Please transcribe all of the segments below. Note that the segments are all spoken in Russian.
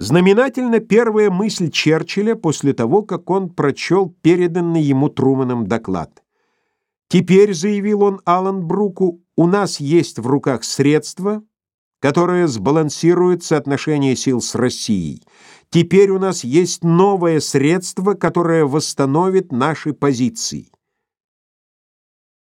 Знаменательна первая мысль Черчилля после того, как он прочел переданный ему Труманом доклад. «Теперь», — заявил он Алан Бруку, — «у нас есть в руках средства, которое сбалансирует соотношение сил с Россией. Теперь у нас есть новое средство, которое восстановит наши позиции».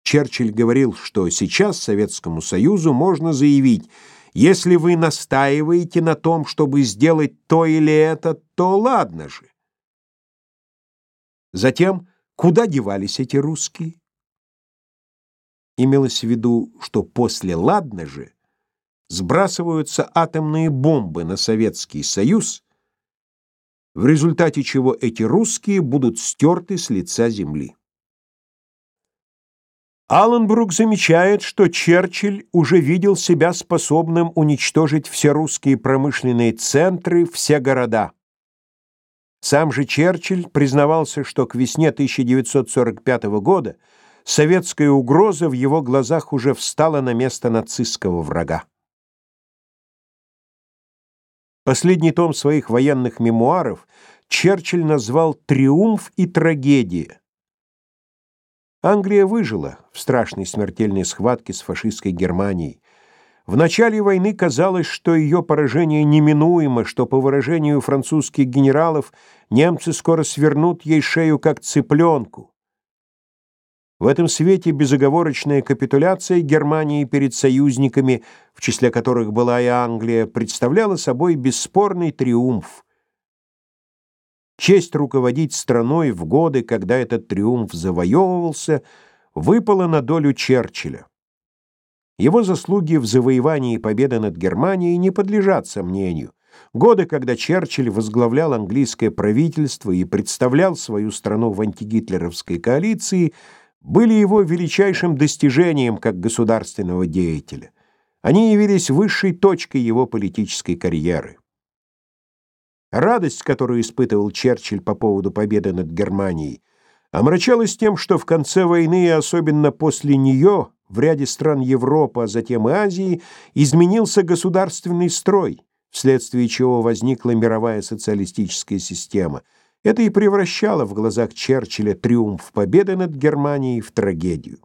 Черчилль говорил, что сейчас Советскому Союзу можно заявить — если вы настаиваете на том, чтобы сделать то или это, то ладно же. Затем, куда девались эти русские? Имелось в виду, что после «ладно же» сбрасываются атомные бомбы на Советский Союз, в результате чего эти русские будут стерты с лица земли. Алленбрук замечает, что Черчилль уже видел себя способным уничтожить все русские промышленные центры, все города. Сам же Черчилль признавался, что к весне 1945 года советская угроза в его глазах уже встала на место нацистского врага. Последний том своих военных мемуаров Черчилль назвал «Триумф и трагедия». Англия выжила в страшной смертельной схватке с фашистской Германией. В начале войны казалось, что ее поражение неминуемо, что, по выражению французских генералов, немцы скоро свернут ей шею, как цыпленку. В этом свете безоговорочная капитуляция Германии перед союзниками, в числе которых была и Англия, представляла собой бесспорный триумф. Честь руководить страной в годы, когда этот триумф завоевывался, выпала на долю Черчилля. Его заслуги в завоевании победы над Германией не подлежат сомнению. Годы, когда Черчилль возглавлял английское правительство и представлял свою страну в антигитлеровской коалиции, были его величайшим достижением как государственного деятеля. Они явились высшей точкой его политической карьеры. Радость, которую испытывал Черчилль по поводу победы над Германией, омрачалась тем, что в конце войны, и особенно после нее, в ряде стран Европы, а затем и Азии, изменился государственный строй, вследствие чего возникла мировая социалистическая система. Это и превращало в глазах Черчилля триумф победы над Германией в трагедию.